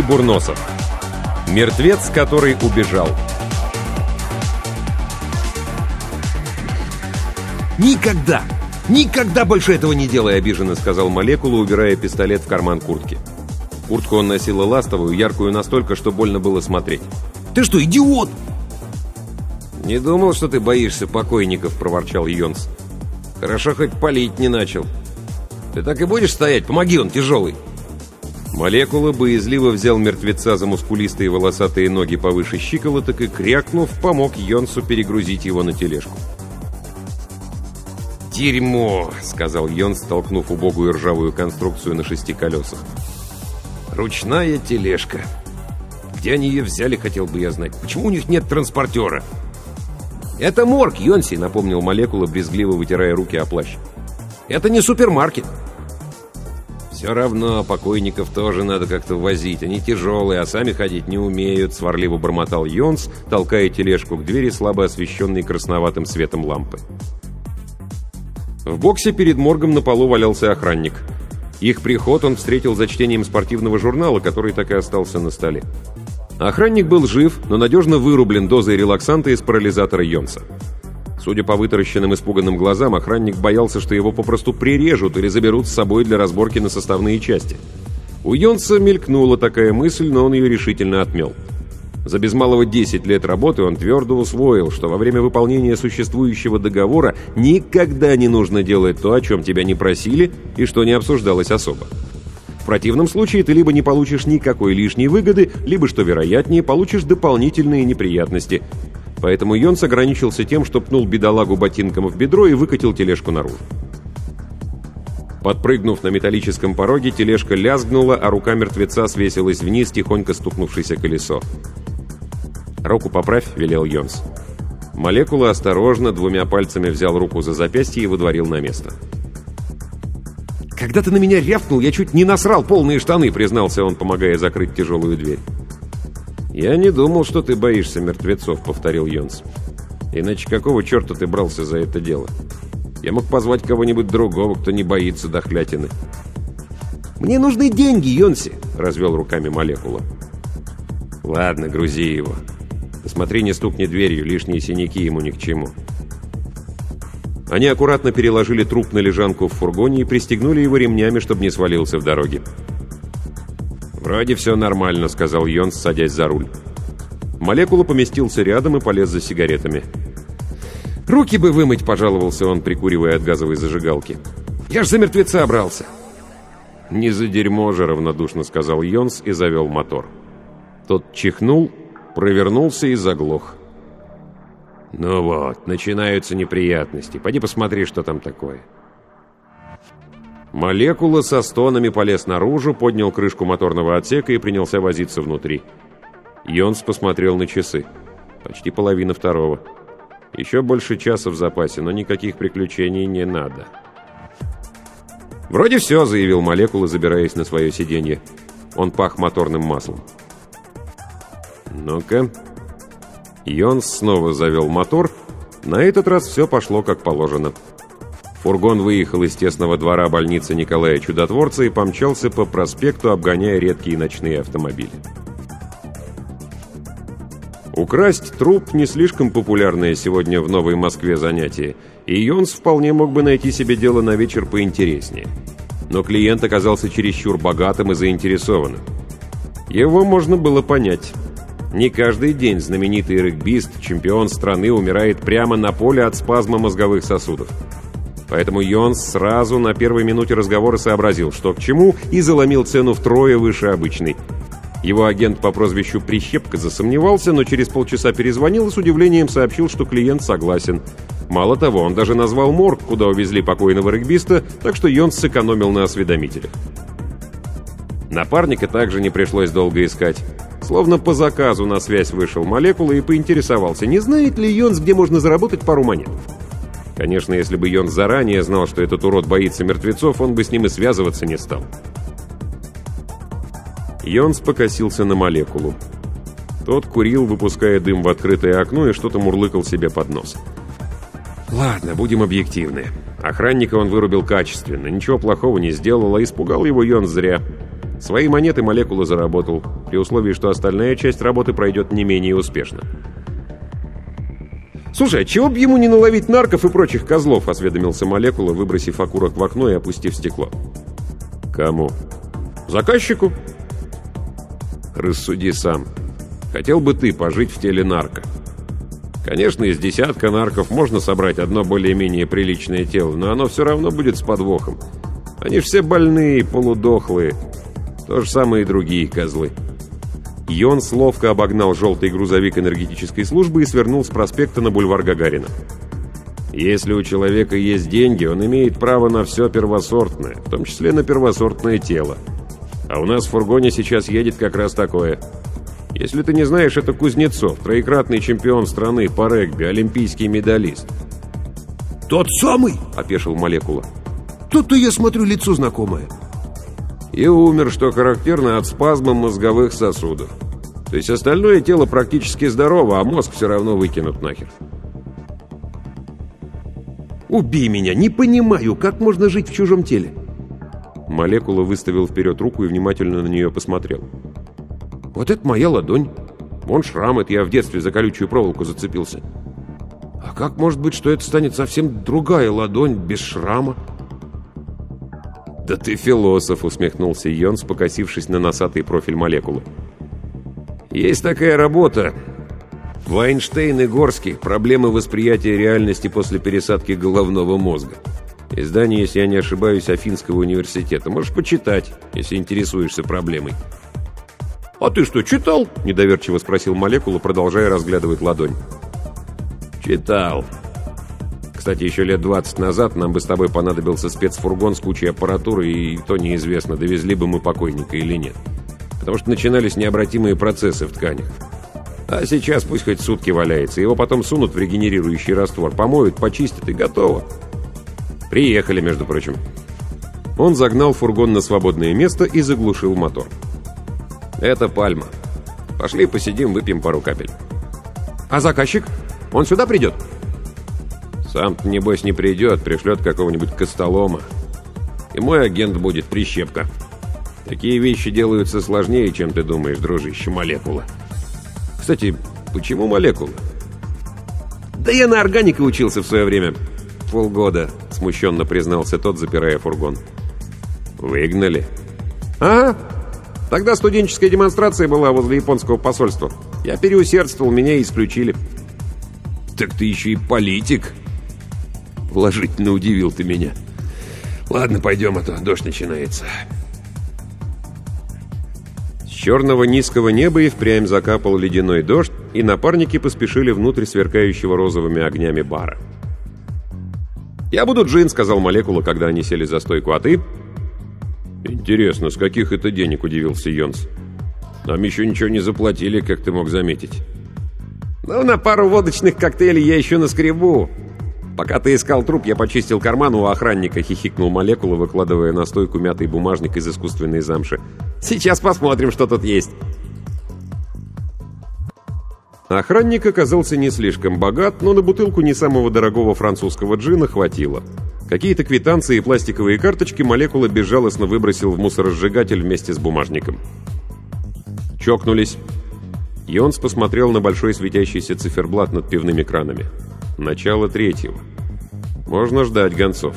Юрий Бурносов. Мертвец, который убежал. «Никогда! Никогда больше этого не делай!» — обиженно сказал молекула, убирая пистолет в карман куртки. Куртку он носил ластовую, яркую настолько, что больно было смотреть. «Ты что, идиот?» «Не думал, что ты боишься покойников», — проворчал Йонс. «Хорошо, хоть палить не начал. Ты так и будешь стоять? Помоги, он тяжелый!» Молекула боязливо взял мертвеца за мускулистые волосатые ноги повыше щиколоток и, крякнув, помог Йонсу перегрузить его на тележку. «Дерьмо!» — сказал Йонс, столкнув убогую ржавую конструкцию на шести колесах. «Ручная тележка. Где они ее взяли, хотел бы я знать. Почему у них нет транспортера?» «Это морг, Йонси», — напомнил молекула, брезгливо вытирая руки о плащ. «Это не супермаркет». «Все равно покойников тоже надо как-то возить. Они тяжелые, а сами ходить не умеют», — сварливо бормотал Йонс, толкая тележку к двери, слабо освещенной красноватым светом лампы. В боксе перед моргом на полу валялся охранник. Их приход он встретил за чтением спортивного журнала, который так и остался на столе. Охранник был жив, но надежно вырублен дозой релаксанта из парализатора Йонса. Судя по вытаращенным испуганным глазам, охранник боялся, что его попросту прирежут или заберут с собой для разборки на составные части. У Йонса мелькнула такая мысль, но он ее решительно отмел. За без малого 10 лет работы он твердо усвоил, что во время выполнения существующего договора никогда не нужно делать то, о чем тебя не просили и что не обсуждалось особо. В противном случае ты либо не получишь никакой лишней выгоды, либо, что вероятнее, получишь дополнительные неприятности, Поэтому Йонс ограничился тем, что пнул бедолагу ботинком в бедро и выкатил тележку наружу. Подпрыгнув на металлическом пороге, тележка лязгнула, а рука мертвеца свесилась вниз, тихонько стукнувшееся колесо. «Руку поправь», — велел Йонс. Молекула осторожно двумя пальцами взял руку за запястье и выдворил на место. «Когда ты на меня рявкнул, я чуть не насрал полные штаны», — признался он, помогая закрыть тяжелую дверь. «Я не думал, что ты боишься мертвецов», — повторил Йонс. «Иначе какого черта ты брался за это дело? Я мог позвать кого-нибудь другого, кто не боится дохлятины». «Мне нужны деньги, Йонси», — развел руками молекула. «Ладно, грузи его. Смотри, не стукни дверью, лишние синяки ему ни к чему». Они аккуратно переложили труп на лежанку в фургоне и пристегнули его ремнями, чтобы не свалился в дороге. «Вроде все нормально», — сказал Йонс, садясь за руль. Молекула поместился рядом и полез за сигаретами. «Руки бы вымыть», — пожаловался он, прикуривая от газовой зажигалки. «Я ж за мертвеца брался». «Не за дерьмо же», — равнодушно сказал Йонс и завел мотор. Тот чихнул, провернулся и заглох. «Ну вот, начинаются неприятности. Пойди посмотри, что там такое». Молекула со стонами полез наружу, поднял крышку моторного отсека и принялся возиться внутри. Йонс посмотрел на часы. Почти половина второго. Еще больше часа в запасе, но никаких приключений не надо. «Вроде все», — заявил молекула, забираясь на свое сиденье. Он пах моторным маслом. «Ну-ка». Йонс снова завел мотор. На этот раз все пошло как положено. «Йонс» Фургон выехал из тесного двора больницы Николая Чудотворца и помчался по проспекту, обгоняя редкие ночные автомобили. Украсть труп – не слишком популярное сегодня в Новой Москве занятие, и Йонс вполне мог бы найти себе дело на вечер поинтереснее. Но клиент оказался чересчур богатым и заинтересованным. Его можно было понять. Не каждый день знаменитый регбист, чемпион страны, умирает прямо на поле от спазма мозговых сосудов. Поэтому Йонс сразу на первой минуте разговора сообразил, что к чему, и заломил цену втрое выше обычной. Его агент по прозвищу Прищепка засомневался, но через полчаса перезвонил и с удивлением сообщил, что клиент согласен. Мало того, он даже назвал морг, куда увезли покойного регбиста, так что Йонс сэкономил на осведомителях. Напарника также не пришлось долго искать. Словно по заказу на связь вышел молекула и поинтересовался, не знает ли Йонс, где можно заработать пару монет. Конечно, если бы Йонс заранее знал, что этот урод боится мертвецов, он бы с ним и связываться не стал. Йонс покосился на молекулу. Тот курил, выпуская дым в открытое окно и что-то мурлыкал себе под нос. «Ладно, будем объективны. Охранника он вырубил качественно, ничего плохого не сделал, а испугал его Йонс зря. Свои монеты молекула заработал, при условии, что остальная часть работы пройдет не менее успешно. «Слушай, а чего бы ему не наловить нарков и прочих козлов?» — осведомился молекула, выбросив окурок в окно и опустив стекло. «Кому?» «Заказчику». «Рассуди сам. Хотел бы ты пожить в теле нарка?» Конечно, из десятка нарков можно собрать одно более-менее приличное тело, но оно все равно будет с подвохом. Они все больные, полудохлые. То же самое и другие козлы. Йонс ловко обогнал желтый грузовик энергетической службы и свернул с проспекта на бульвар Гагарина. Если у человека есть деньги, он имеет право на все первосортное, в том числе на первосортное тело. А у нас в фургоне сейчас едет как раз такое. Если ты не знаешь, это Кузнецов, троекратный чемпион страны по регби, олимпийский медалист. «Тот самый?» — опешил молекула. «Тут-то я смотрю лицо знакомое» и умер, что характерно, от спазма мозговых сосудов. То есть остальное тело практически здорово, а мозг все равно выкинут нахер. «Убей меня! Не понимаю, как можно жить в чужом теле!» Молекула выставил вперед руку и внимательно на нее посмотрел. «Вот это моя ладонь. Вон шрам, это я в детстве за колючую проволоку зацепился. А как может быть, что это станет совсем другая ладонь, без шрама?» «Да ты философ», — усмехнулся Йонс, покосившись на носатый профиль молекулы. «Есть такая работа. Вайнштейн и Горский. Проблемы восприятия реальности после пересадки головного мозга. Издание, если я не ошибаюсь, Афинского университета. Можешь почитать, если интересуешься проблемой». «А ты что, читал?» — недоверчиво спросил молекула, продолжая разглядывать ладонь. «Читал. Кстати, еще лет 20 назад нам бы с тобой понадобился спецфургон с кучей аппаратуры, и то неизвестно, довезли бы мы покойника или нет. Потому что начинались необратимые процессы в тканях. А сейчас пусть хоть сутки валяется, его потом сунут в регенерирующий раствор, помоют, почистят и готово. Приехали, между прочим. Он загнал фургон на свободное место и заглушил мотор. Это пальма. Пошли посидим, выпьем пару капель. А заказчик? Он сюда придет? Сам-то, небось, не придет, пришлет какого-нибудь костолома. И мой агент будет прищепка. Такие вещи делаются сложнее, чем ты думаешь, дружище, молекула. Кстати, почему молекула? Да я на органике учился в свое время. Полгода, смущенно признался тот, запирая фургон. Выгнали? Ага. Тогда студенческая демонстрация была возле японского посольства. Я переусердствовал, меня исключили. Так ты еще и политик. Положительно удивил ты меня. Ладно, пойдем, а то дождь начинается. С черного низкого неба и впрямь закапал ледяной дождь, и напарники поспешили внутрь сверкающего розовыми огнями бара. «Я буду джин», — сказал молекула, когда они сели за стойку, «а ты?» «Интересно, с каких это денег?» — удивился Йонс. «Нам еще ничего не заплатили, как ты мог заметить». «Ну, на пару водочных коктейлей я еще наскребу. «Пока ты искал труп, я почистил карман у охранника», — хихикнул молекула, выкладывая на стойку мятый бумажник из искусственной замши. «Сейчас посмотрим, что тут есть». Охранник оказался не слишком богат, но на бутылку не самого дорогого французского джина хватило. Какие-то квитанции и пластиковые карточки молекула безжалостно выбросил в мусоросжигатель вместе с бумажником. Чокнулись. Йонс посмотрел на большой светящийся циферблат над пивными кранами. Начало третьего. Можно ждать гонцов.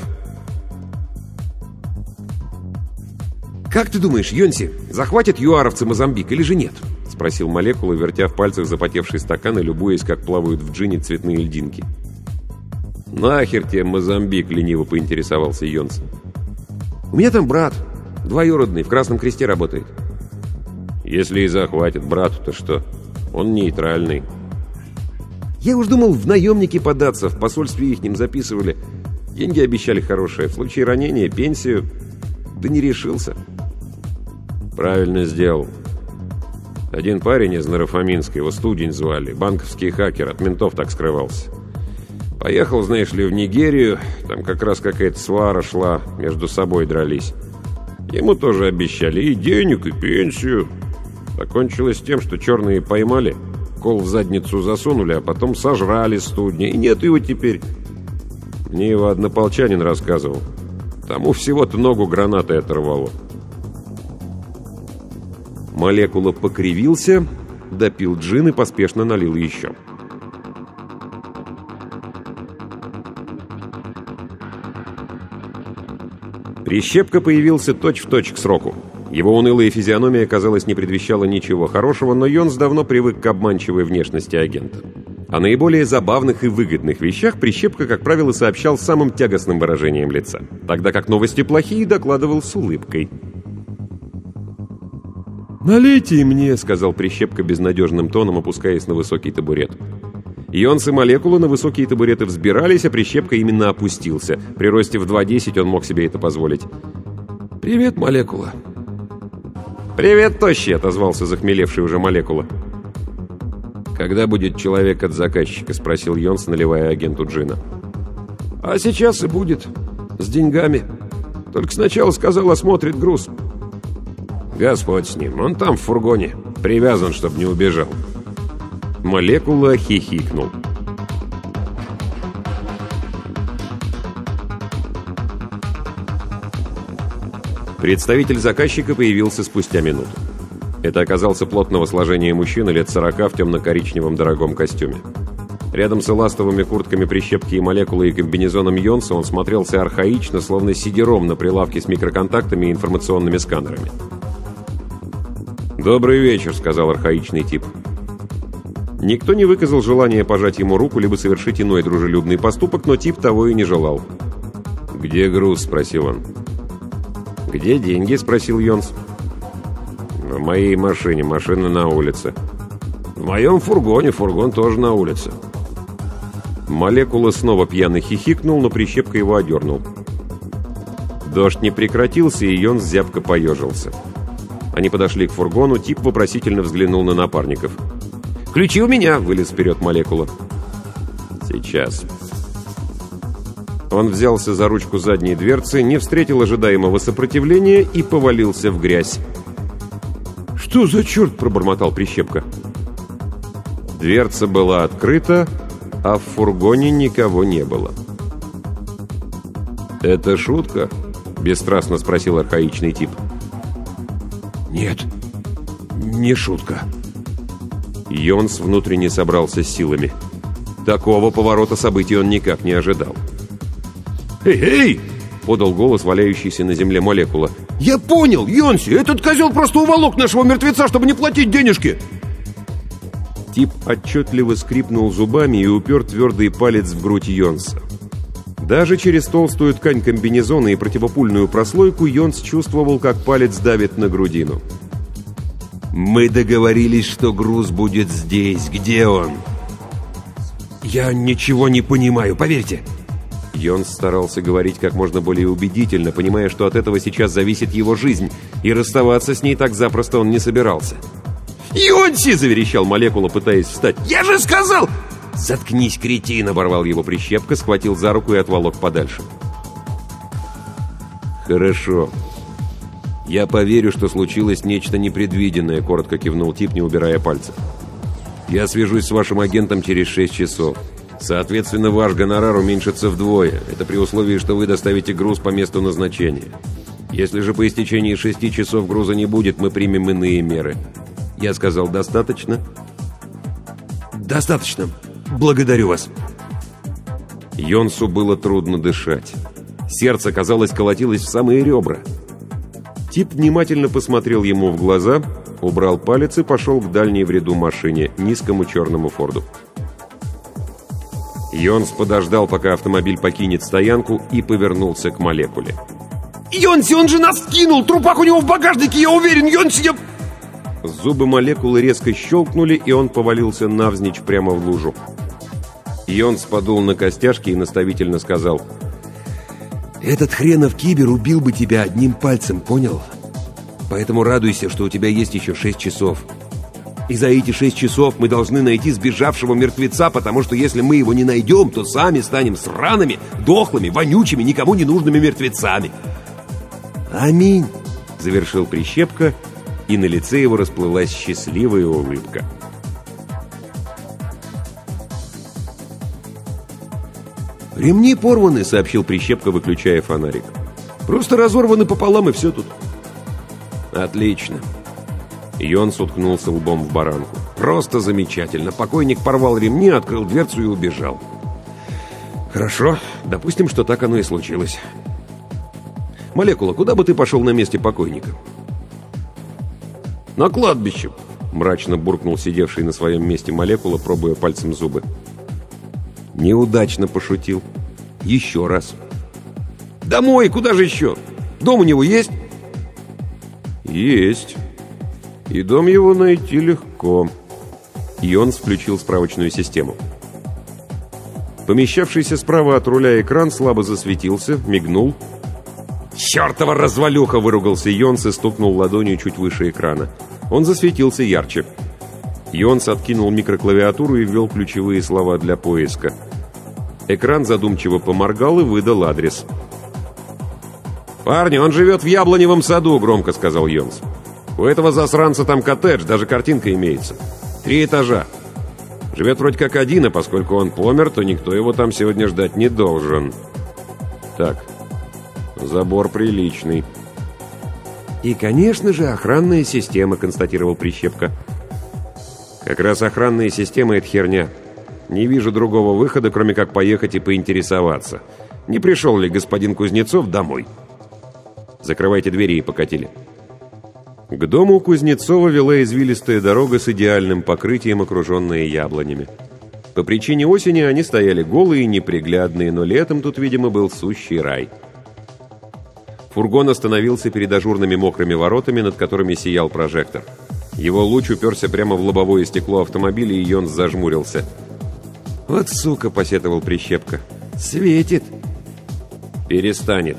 «Как ты думаешь, Йонси, захватят юаровцы Мозамбик или же нет?» спросил молекула, вертя в пальцах запотевший стакан и любуясь, как плавают в джине цветные льдинки. «Нахер тебе Мозамбик?» — лениво поинтересовался Йонс. «У меня там брат, двоюродный, в Красном Кресте работает». «Если и захватит брату-то что? Он нейтральный». «Я уж думал в наемники податься, в посольстве ихним записывали. Деньги обещали хорошие, в случае ранения, пенсию. Да не решился». «Правильно сделал. Один парень из Нарафаминска, его студень звали, банковский хакер, от ментов так скрывался. Поехал, знаешь ли, в Нигерию, там как раз какая-то свара шла, между собой дрались. Ему тоже обещали и денег, и пенсию. Закончилось тем, что черные поймали, кол в задницу засунули, а потом сожрали студня, и нет его теперь. Мне его однополчанин рассказывал. Тому всего-то ногу гранатой оторвало. Молекула покривился, допил джин и поспешно налил еще. Прищепка появился точь-в-точь точь к сроку. Его унылая физиономия, казалось, не предвещала ничего хорошего, но Йонс давно привык к обманчивой внешности агента. О наиболее забавных и выгодных вещах Прищепка, как правило, сообщал самым тягостным выражением лица, тогда как новости плохие докладывал с улыбкой. «Налейте мне», — сказал Прищепка безнадежным тоном, опускаясь на высокий табурет. Ионс и молекулы на высокие табуреты взбирались, а Прищепка именно опустился. При росте в 2.10 он мог себе это позволить. «Привет, молекула». «Привет, тощий», — отозвался захмелевший уже молекула. «Когда будет человек от заказчика?» — спросил Йонс, наливая агенту Джина. «А сейчас и будет. С деньгами. Только сначала сказал, осмотрит груз». «Господь с ним, он там в фургоне, привязан, чтобы не убежал». Молекула хихикнул. Представитель заказчика появился спустя минуту. Это оказался плотного сложения мужчина лет 40 в темно-коричневом дорогом костюме. Рядом с эластовыми куртками прищепки и молекулы и комбинезоном Йонса он смотрелся архаично, словно сидером на прилавке с микроконтактами и информационными сканерами. «Добрый вечер», — сказал архаичный тип. Никто не выказал желания пожать ему руку, либо совершить иной дружелюбный поступок, но тип того и не желал. «Где груз?» — спросил он. «Где деньги?» — спросил Йонс. «В моей машине. Машина на улице». «В моем фургоне. Фургон тоже на улице». Молекула снова пьяно хихикнул, но прищепка его одернул. Дождь не прекратился, и Йонс зябко поежился. Они подошли к фургону, тип вопросительно взглянул на напарников. «Ключи у меня!» — вылез вперед молекула. «Сейчас». Он взялся за ручку задней дверцы, не встретил ожидаемого сопротивления и повалился в грязь. «Что за черт?» — пробормотал Прищепка. Дверца была открыта, а в фургоне никого не было. «Это шутка?» — бесстрастно спросил архаичный тип. «Нет, не шутка». Йонс внутренне собрался с силами. Такого поворота событий он никак не ожидал. «Эй, эй!» — подал голос валяющийся на земле молекула. «Я понял, Йонси! Этот козел просто уволок нашего мертвеца, чтобы не платить денежки!» Тип отчетливо скрипнул зубами и упер твердый палец в грудь Йонса. Даже через толстую ткань комбинезона и противопульную прослойку Йонс чувствовал, как палец давит на грудину. «Мы договорились, что груз будет здесь. Где он?» «Я ничего не понимаю, поверьте!» Йонс старался говорить как можно более убедительно, понимая, что от этого сейчас зависит его жизнь, и расставаться с ней так запросто он не собирался. «Йонси!» — заверещал молекула, пытаясь встать. «Я же сказал!» «Заткнись, кретин!» — оборвал его прищепка, схватил за руку и отволок подальше. «Хорошо. Я поверю, что случилось нечто непредвиденное», — коротко кивнул тип, не убирая пальцев. «Я свяжусь с вашим агентом через шесть часов. Соответственно, ваш гонорар уменьшится вдвое. Это при условии, что вы доставите груз по месту назначения. Если же по истечении шести часов груза не будет, мы примем иные меры». Я сказал «достаточно»? «Достаточно», «Благодарю вас». Йонсу было трудно дышать. Сердце, казалось, колотилось в самые ребра. Тип внимательно посмотрел ему в глаза, Убрал палец и пошел к дальней в ряду машине, низкому черному Форду. Йонс подождал, пока автомобиль покинет стоянку, и повернулся к молекуле. «Йонси, он же нас кинул! Трупак у него в багажнике, я уверен! Йонси, я...» Зубы молекулы резко щелкнули, и он повалился навзничь прямо в лужу. Йонс подул на костяшки и наставительно сказал. «Этот хренов кибер убил бы тебя одним пальцем, понял? Поэтому радуйся, что у тебя есть еще шесть часов. И за эти шесть часов мы должны найти сбежавшего мертвеца, потому что если мы его не найдем, то сами станем сраными, дохлыми, вонючими, никому не нужными мертвецами». «Аминь!» — завершил Прищепка — и на лице его расплылась счастливая улыбка. «Ремни порваны», — сообщил Прищепка, выключая фонарик. «Просто разорваны пополам, и все тут». «Отлично». Йонс уткнулся лбом в баранку. «Просто замечательно. Покойник порвал ремни, открыл дверцу и убежал». «Хорошо. Допустим, что так оно и случилось». «Молекула, куда бы ты пошел на месте покойника?» «На кладбище!» — мрачно буркнул сидевший на своем месте молекула, пробуя пальцем зубы. Неудачно пошутил. Еще раз. «Домой! Куда же еще? Дом у него есть?» «Есть. И дом его найти легко». Йонс включил справочную систему. Помещавшийся справа от руля экран слабо засветился, мигнул — «Чертова развалюха!» — выругался Йонс и стукнул ладонью чуть выше экрана. Он засветился ярче. Йонс откинул микроклавиатуру и ввел ключевые слова для поиска. Экран задумчиво поморгал и выдал адрес. «Парни, он живет в яблоневом саду», — громко сказал Йонс. «У этого засранца там коттедж, даже картинка имеется. Три этажа. Живет вроде как один, а поскольку он помер, то никто его там сегодня ждать не должен. Так, Забор приличный. И, конечно же, охранная система, констатировал Прищепка. Как раз охранная система — это херня. Не вижу другого выхода, кроме как поехать и поинтересоваться. Не пришел ли господин Кузнецов домой? Закрывайте двери и покатили. К дому Кузнецова вела извилистая дорога с идеальным покрытием, окруженная яблонями. По причине осени они стояли голые и неприглядные, но летом тут, видимо, был сущий рай — Фургон остановился перед ажурными мокрыми воротами, над которыми сиял прожектор. Его луч уперся прямо в лобовое стекло автомобиля, и Йонс зажмурился. «Вот сука!» — посетовал Прищепка. «Светит!» «Перестанет!»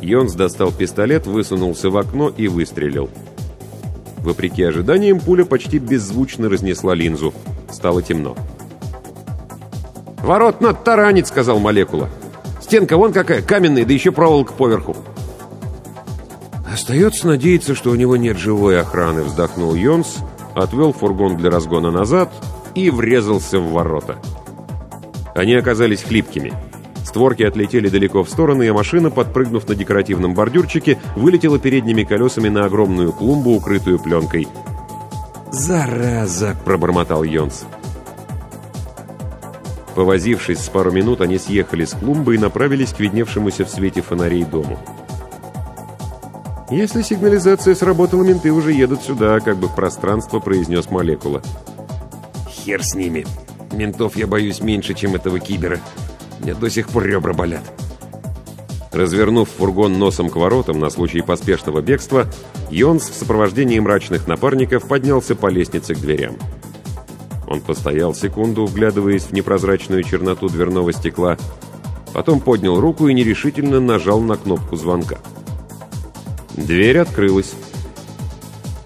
Йонс достал пистолет, высунулся в окно и выстрелил. Вопреки ожиданиям, пуля почти беззвучно разнесла линзу. Стало темно. «Ворот над таранит!» — сказал молекула. «Стенка вон какая, каменная, да еще проволока поверху!» «Остается надеяться, что у него нет живой охраны», — вздохнул Йонс, отвел фургон для разгона назад и врезался в ворота. Они оказались хлипкими. Створки отлетели далеко в стороны, и машина, подпрыгнув на декоративном бордюрчике, вылетела передними колесами на огромную клумбу, укрытую пленкой. «Зараза!» — пробормотал Йонс. Повозившись с пару минут, они съехали с клумбы и направились к видневшемуся в свете фонарей дому. «Если сигнализация сработала, менты уже едут сюда», как бы в пространство произнес молекула. «Хер с ними. Ментов я боюсь меньше, чем этого кибера. Мне до сих пор ребра болят». Развернув фургон носом к воротам на случай поспешного бегства, Йонс в сопровождении мрачных напарников поднялся по лестнице к дверям. Он постоял секунду, вглядываясь в непрозрачную черноту дверного стекла, потом поднял руку и нерешительно нажал на кнопку звонка. Дверь открылась.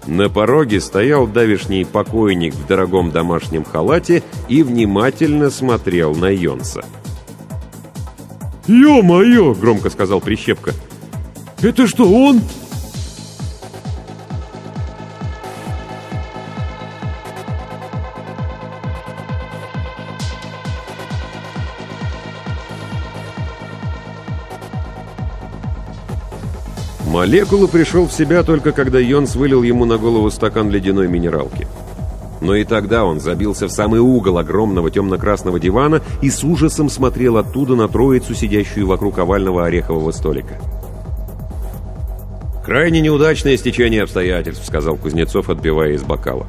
На пороге стоял давишний покойник в дорогом домашнем халате и внимательно смотрел на Йонса. «Ё-моё!» — громко сказал Прищепка. «Это что, он?» Молекула пришел в себя только когда Йонс вылил ему на голову стакан ледяной минералки. Но и тогда он забился в самый угол огромного темно-красного дивана и с ужасом смотрел оттуда на троицу, сидящую вокруг овального орехового столика. «Крайне неудачное стечение обстоятельств», — сказал Кузнецов, отбивая из бокала.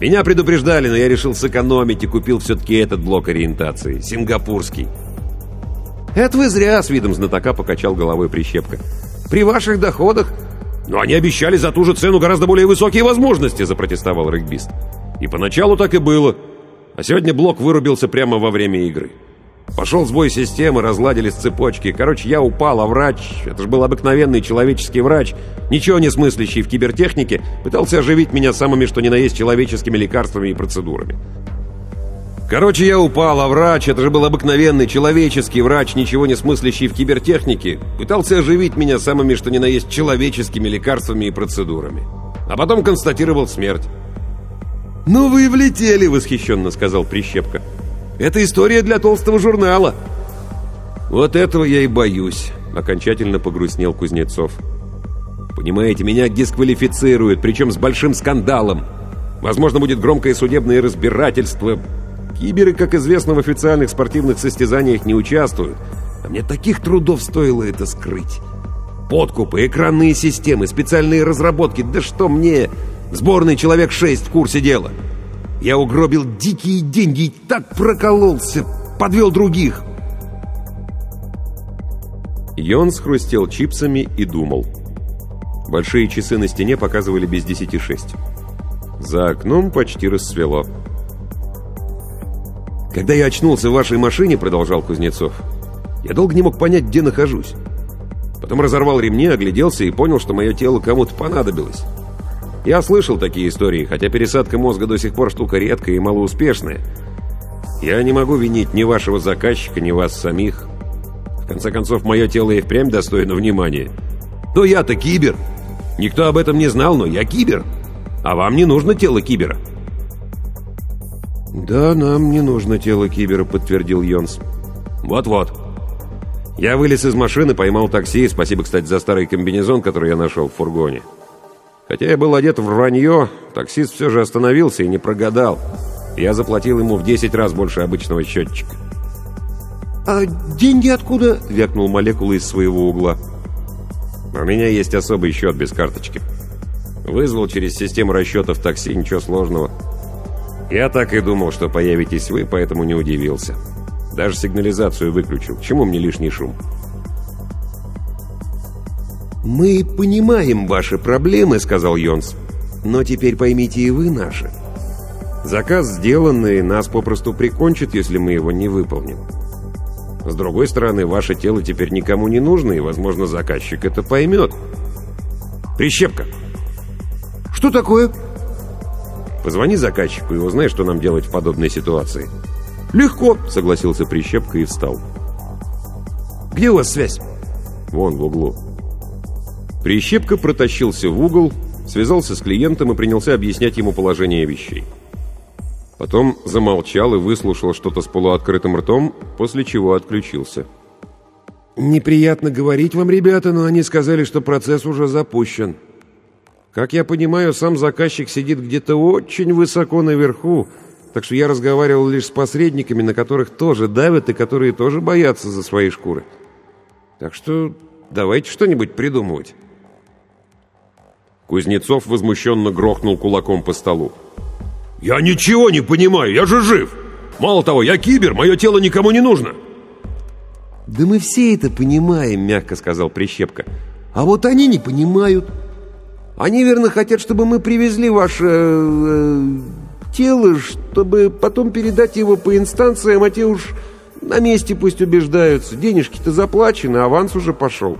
«Меня предупреждали, но я решил сэкономить и купил все-таки этот блок ориентации, сингапурский». «Это вы зря», — с видом знатока покачал головой Прищепка. «При ваших доходах...» «Но они обещали за ту же цену гораздо более высокие возможности», — запротестовал регбист. «И поначалу так и было. А сегодня блок вырубился прямо во время игры». Пошел сбой системы, разладились цепочки. Короче, я упал, а врач, это же был обыкновенный человеческий врач, ничего не смыслящий в кибертехнике, пытался оживить меня самыми что ни на есть человеческими лекарствами и процедурами. Короче, я упал, а врач, это же был обыкновенный человеческий врач, ничего не смыслящий в кибертехнике, пытался оживить меня самыми что ни на есть человеческими лекарствами и процедурами. А потом констатировал смерть. «Ну вы и влетели!» — восхищенно сказал Прищепка. Это история для толстого журнала». «Вот этого я и боюсь», — окончательно погрустнел Кузнецов. «Понимаете, меня дисквалифицируют, причем с большим скандалом. Возможно, будет громкое судебное разбирательство. Киберы, как известно, в официальных спортивных состязаниях не участвуют. А мне таких трудов стоило это скрыть. Подкупы, экранные системы, специальные разработки. Да что мне? Сборный человек 6 в курсе дела». Я угробил дикие деньги и так прокололся, подвел других. Йон схрустел чипсами и думал. Большие часы на стене показывали без десяти шесть. За окном почти рассвело. «Когда я очнулся в вашей машине, — продолжал Кузнецов, — я долго не мог понять, где нахожусь. Потом разорвал ремни, огляделся и понял, что мое тело кому-то понадобилось. Я слышал такие истории, хотя пересадка мозга до сих пор штука редкая и малоуспешная. Я не могу винить ни вашего заказчика, ни вас самих. В конце концов, мое тело и впрямь достойно внимания. Но я-то кибер. Никто об этом не знал, но я кибер. А вам не нужно тело кибера. «Да, нам не нужно тело кибера», — подтвердил Йонс. «Вот-вот. Я вылез из машины, поймал такси. Спасибо, кстати, за старый комбинезон, который я нашел в фургоне. Хотя я был одет в рванье, таксист все же остановился и не прогадал. Я заплатил ему в 10 раз больше обычного счетчика. «А деньги откуда?» — вякнул молекула из своего угла. «У меня есть особый счет без карточки. Вызвал через систему расчетов такси, ничего сложного. Я так и думал, что появитесь вы, поэтому не удивился. Даже сигнализацию выключил. Чему мне лишний шум?» «Мы понимаем ваши проблемы», — сказал Йонс. «Но теперь поймите и вы наши. Заказ сделанный нас попросту прикончит, если мы его не выполним. С другой стороны, ваше тело теперь никому не нужно, и, возможно, заказчик это поймет. Прищепка!» «Что такое?» «Позвони заказчику и узнай, что нам делать в подобной ситуации». «Легко», — согласился Прищепка и встал. «Где у вас связь?» «Вон, в углу». Прищепка протащился в угол, связался с клиентом и принялся объяснять ему положение вещей. Потом замолчал и выслушал что-то с полуоткрытым ртом, после чего отключился. «Неприятно говорить вам, ребята, но они сказали, что процесс уже запущен. Как я понимаю, сам заказчик сидит где-то очень высоко наверху, так что я разговаривал лишь с посредниками, на которых тоже давят и которые тоже боятся за свои шкуры. Так что давайте что-нибудь придумывать». Кузнецов возмущенно грохнул кулаком по столу. «Я ничего не понимаю, я же жив! Мало того, я кибер, мое тело никому не нужно!» «Да мы все это понимаем», — мягко сказал Прищепка. «А вот они не понимают. Они, верно, хотят, чтобы мы привезли ваше... Э, тело, чтобы потом передать его по инстанциям, а те уж на месте пусть убеждаются. Денежки-то заплачены, аванс уже пошел».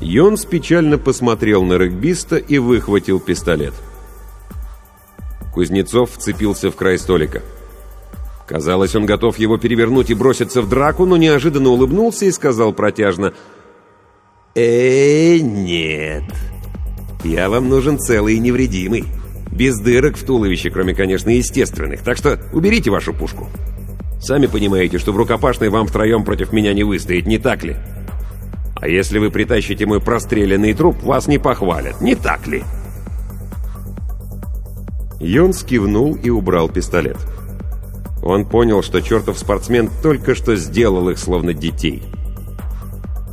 Йонс печально посмотрел на регбиста и выхватил пистолет. Кузнецов вцепился в край столика. Казалось, он готов его перевернуть и броситься в драку, но неожиданно улыбнулся и сказал протяжно э нет. Я вам нужен целый и невредимый. Без дырок в туловище, кроме, конечно, естественных. Так что уберите вашу пушку. Сами понимаете, что в рукопашной вам втроем против меня не выстоять, не так ли?» А если вы притащите мой простреленный труп, вас не похвалят, не так ли?» Йон скивнул и убрал пистолет. Он понял, что чертов спортсмен только что сделал их словно детей.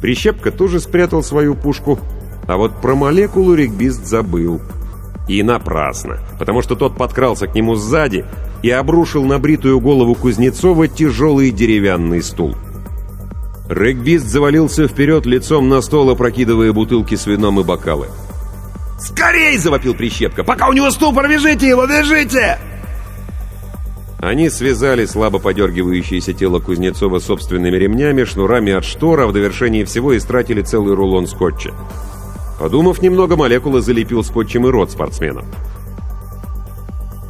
Прищепка тоже спрятал свою пушку, а вот про молекулу регбист забыл. И напрасно, потому что тот подкрался к нему сзади и обрушил на бритую голову Кузнецова тяжелый деревянный стул. Регбист завалился вперед лицом на стол, опрокидывая бутылки с вином и бокалы. «Скорей!» — завопил Прищепка. «Пока у него ступор, вяжите его, вяжите!» Они связали слабо подергивающееся тело Кузнецова собственными ремнями, шнурами от штор, а в довершении всего истратили целый рулон скотча. Подумав немного, молекула залепил скотчем и рот спортсмена.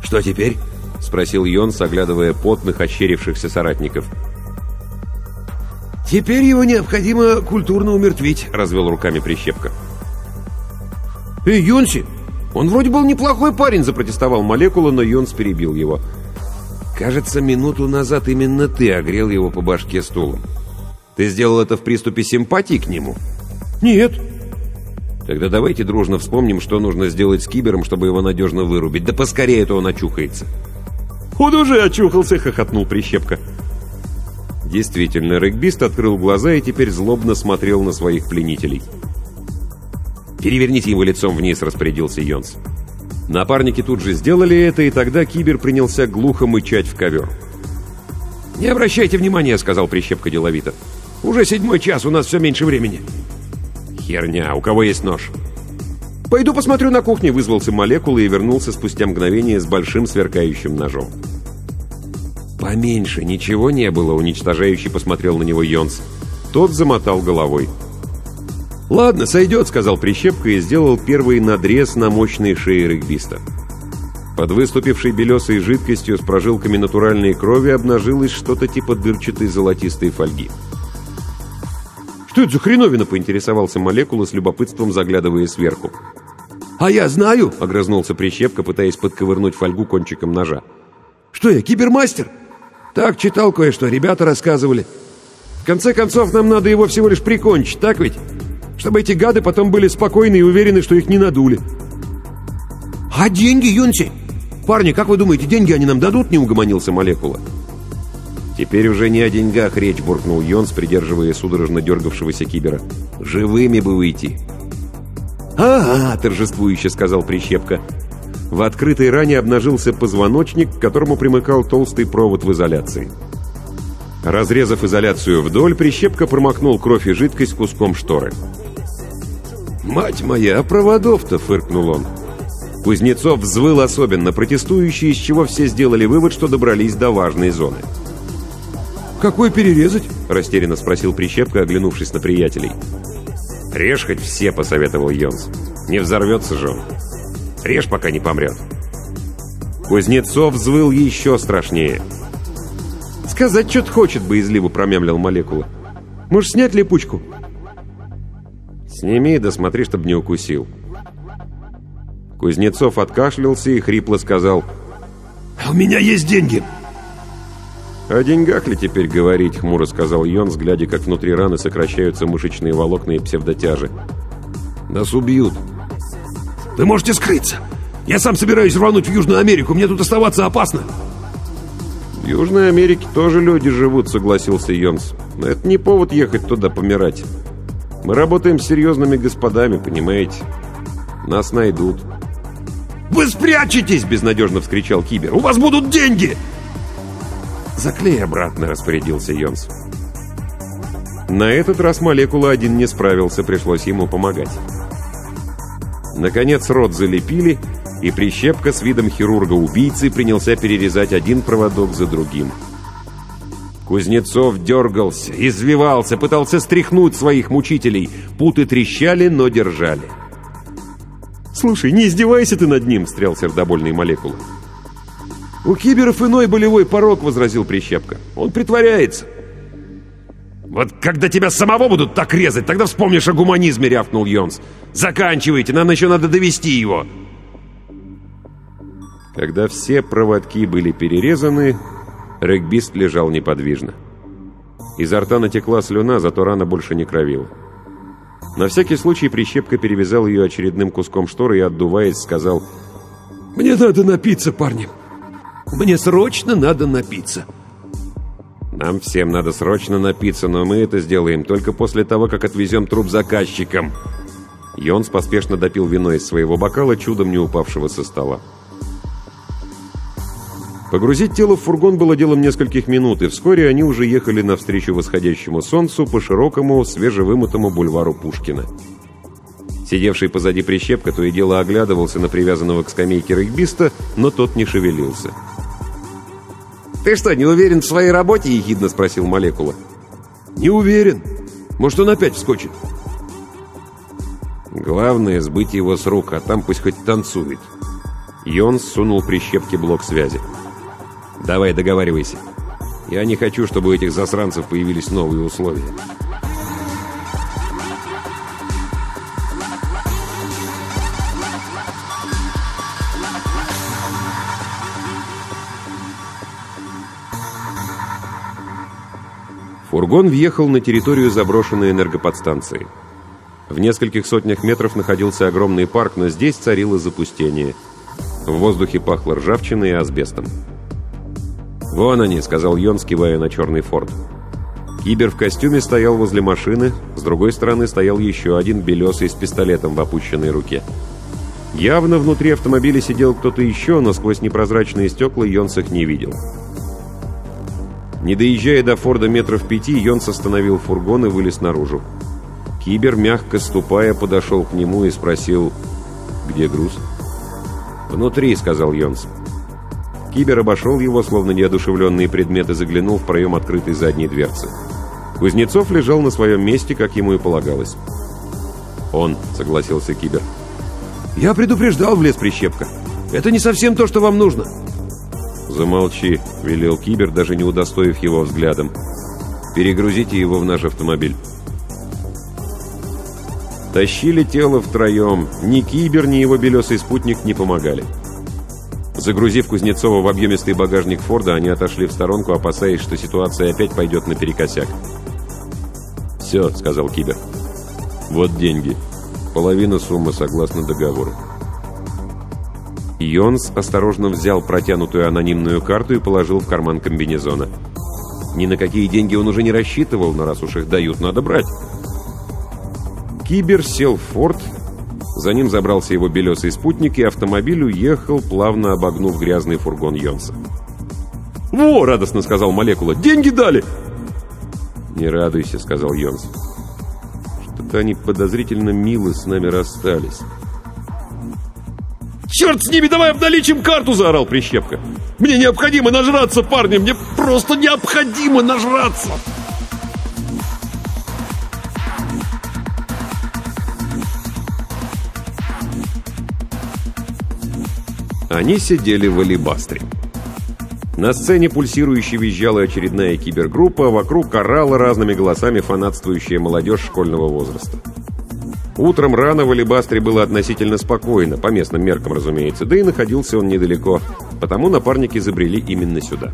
«Что теперь?» — спросил Йонс, оглядывая потных, ощерившихся соратников. «Теперь его необходимо культурно умертвить», — развел руками Прищепка. «Эй, Йонси, он вроде был неплохой парень», — запротестовал молекула, но Йонс перебил его. «Кажется, минуту назад именно ты огрел его по башке стулом. Ты сделал это в приступе симпатии к нему?» «Нет». «Тогда давайте дружно вспомним, что нужно сделать с Кибером, чтобы его надежно вырубить. Да поскорее, то он очухается». «Он уже очухался!» — хохотнул Прищепка. Действительно, регбист открыл глаза и теперь злобно смотрел на своих пленителей. «Переверните его лицом вниз», — распорядился Йонс. Напарники тут же сделали это, и тогда Кибер принялся глухо мычать в ковер. «Не обращайте внимания», — сказал Прищепка деловито. «Уже седьмой час, у нас все меньше времени». «Херня, у кого есть нож?» «Пойду посмотрю на кухне», — вызвался молекулы и вернулся спустя мгновение с большим сверкающим ножом. «Поменьше, ничего не было», — уничтожающий посмотрел на него Йонс. Тот замотал головой. «Ладно, сойдет», — сказал Прищепка и сделал первый надрез на мощной шее регбиста. Под выступившей белесой жидкостью с прожилками натуральной крови обнажилось что-то типа дырчатой золотистой фольги. «Что это за хреновина?» — поинтересовался молекула с любопытством, заглядывая сверху. «А я знаю!» — огрызнулся Прищепка, пытаясь подковырнуть фольгу кончиком ножа. «Что я, кибермастер?» «Так, читал кое-что, ребята рассказывали. В конце концов, нам надо его всего лишь прикончить, так ведь? Чтобы эти гады потом были спокойны и уверены, что их не надули». «А деньги, Юнси? Парни, как вы думаете, деньги они нам дадут?» — не угомонился молекула. «Теперь уже не о деньгах речь», — буркнул Йонс, придерживая судорожно дергавшегося кибера. «Живыми бы выйти». «А-а», — торжествующе сказал Прищепка. В открытой ране обнажился позвоночник, к которому примыкал толстый провод в изоляции. Разрезав изоляцию вдоль, Прищепка промокнул кровь и жидкость куском шторы. «Мать моя, а проводов-то!» — фыркнул он. Кузнецов взвыл особенно, протестующий, из чего все сделали вывод, что добрались до важной зоны. «Какой перерезать?» — растерянно спросил Прищепка, оглянувшись на приятелей. «Режь хоть все», — посоветовал Йонс. «Не взорвется же он». Режь, пока не помрет. Кузнецов взвыл еще страшнее. «Сказать что-то хочет», — боязливо промямлил молекула. «Можешь снять липучку?» «Сними, да смотри, чтобы не укусил». Кузнецов откашлялся и хрипло сказал. «У меня есть деньги!» «О деньгах ли теперь говорить?» — хмуро сказал Йонс, глядя, как внутри раны сокращаются мышечные волокна и псевдотяжи. «Нас убьют!» Вы можете скрыться. Я сам собираюсь рвануть в Южную Америку. Мне тут оставаться опасно. В Южной Америке тоже люди живут, согласился Йонс. Но это не повод ехать туда помирать. Мы работаем с серьезными господами, понимаете? Нас найдут. «Вы спрячетесь!» — безнадежно вскричал Кибер. «У вас будут деньги!» «Заклей обратно!» — распорядился Йонс. На этот раз молекула один не справился, пришлось ему помогать. Наконец рот залепили, и прищепка с видом хирурга-убийцы принялся перерезать один проводок за другим. Кузнецов дергался, извивался, пытался стряхнуть своих мучителей. Путы трещали, но держали. «Слушай, не издевайся ты над ним!» — стрел сердобольные молекулы. «У киберов иной болевой порог», — возразил Прищепка. «Он притворяется». «Вот когда тебя самого будут так резать, тогда вспомнишь о гуманизме», — рявкнул Йонс. «Заканчивайте, нам еще надо довести его». Когда все проводки были перерезаны, регбист лежал неподвижно. Изо рта натекла слюна, зато рана больше не кровила. На всякий случай прищепка перевязал ее очередным куском шторы и, отдуваясь, сказал «Мне надо напиться, парни. Мне срочно надо напиться». Нам всем надо срочно напиться, но мы это сделаем только после того, как отвезем труп заказчикам». Йонс поспешно допил вино из своего бокала, чудом не упавшего со стола. Погрузить тело в фургон было делом нескольких минут, и вскоре они уже ехали навстречу восходящему солнцу по широкому, свежевымытому бульвару Пушкина. Сидевший позади прищепка то и дело оглядывался на привязанного к скамейке регбиста, но тот не шевелился. «Ты что, не уверен в своей работе?» – ехидно спросил молекула. «Не уверен. Может, он опять вскочит?» «Главное – сбыть его с рук, а там пусть хоть танцует». Йонс сунул прищепке блок связи. «Давай, договаривайся. Я не хочу, чтобы у этих засранцев появились новые условия». Фургон въехал на территорию заброшенной энергоподстанции. В нескольких сотнях метров находился огромный парк, но здесь царило запустение. В воздухе пахло ржавчиной и асбестом. «Вон они», — сказал Йон, скивая на черный форт. Кибер в костюме стоял возле машины, с другой стороны стоял еще один белесый с пистолетом в опущенной руке. Явно внутри автомобиля сидел кто-то еще, но сквозь непрозрачные стекла Йонс их не видел. Не доезжая до Форда метров пяти, Йонс остановил фургон и вылез наружу. Кибер, мягко ступая, подошел к нему и спросил, «Где груз?» «Внутри», — сказал Йонс. Кибер обошел его, словно неодушевленный предмет, и заглянул в проем открытой задней дверцы. Кузнецов лежал на своем месте, как ему и полагалось. «Он», — согласился Кибер. «Я предупреждал, влез прищепка. Это не совсем то, что вам нужно». «Замолчи», — велел Кибер, даже не удостоив его взглядом. «Перегрузите его в наш автомобиль». Тащили тело втроем. Ни Кибер, ни его белесый спутник не помогали. Загрузив Кузнецова в объемистый багажник Форда, они отошли в сторонку, опасаясь, что ситуация опять пойдет наперекосяк. «Все», — сказал Кибер. «Вот деньги. Половина суммы согласно договору». Йонс осторожно взял протянутую анонимную карту и положил в карман комбинезона. Ни на какие деньги он уже не рассчитывал, но раз уж их дают, надо брать. Кибер сел в форт, за ним забрался его белесый спутник, и автомобиль уехал, плавно обогнув грязный фургон Йонса. «Во!» — радостно сказал молекула. «Деньги дали!» «Не радуйся», — сказал Йонс. «Что-то они подозрительно мило с нами расстались». «Черт с ними, давай обналичим карту!» — заорал Прищепка. «Мне необходимо нажраться, парни! Мне просто необходимо нажраться!» Они сидели в алибастре. На сцене пульсирующе визжала очередная кибергруппа, вокруг орала разными голосами фанатствующая молодежь школьного возраста. Утром рано в Алибастре было относительно спокойно, по местным меркам, разумеется, да и находился он недалеко, потому напарники забрели именно сюда.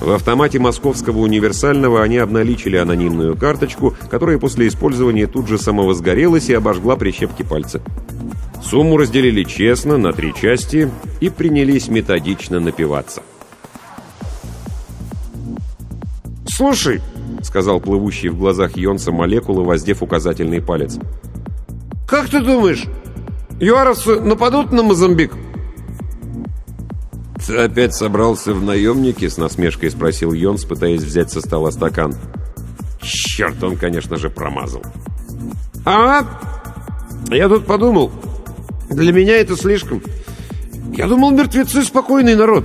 В автомате московского универсального они обналичили анонимную карточку, которая после использования тут же самовозгорелась и обожгла прищепки пальца. Сумму разделили честно на три части и принялись методично напиваться. «Слушай», — сказал плывущий в глазах Йонса молекулы, воздев указательный палец. «Как ты думаешь, юаровцы нападут на Мозамбик?» «Ты опять собрался в наемники?» — с насмешкой спросил Йонс, пытаясь взять со стола стакан. Черт, он, конечно же, промазал. «А, я тут подумал. Для меня это слишком. Я думал, мертвецы спокойный народ.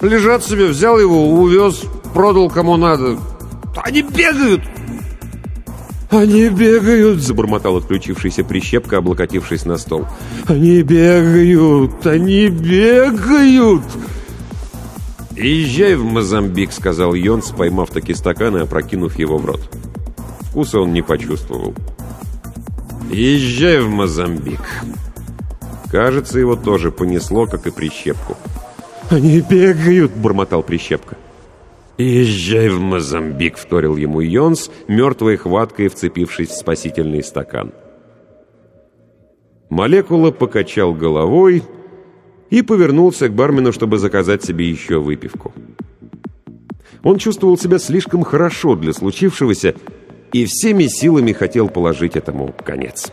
Лежат себе, взял его, увез, продал кому надо. Они бегают!» «Они бегают!» — забормотал отключившийся прищепка, облокотившись на стол. «Они бегают! Они бегают!» «Езжай в Мозамбик», — сказал Йонс, поймав таки стакан и опрокинув его в рот. Вкуса он не почувствовал. «Езжай в Мозамбик». Кажется, его тоже понесло, как и прищепку. «Они бегают!» — бормотал прищепка. «Езжай в Мозамбик», — вторил ему Йонс, мертвой хваткой вцепившись в спасительный стакан. Молекула покачал головой и повернулся к бармену, чтобы заказать себе еще выпивку. Он чувствовал себя слишком хорошо для случившегося и всеми силами хотел положить этому конец.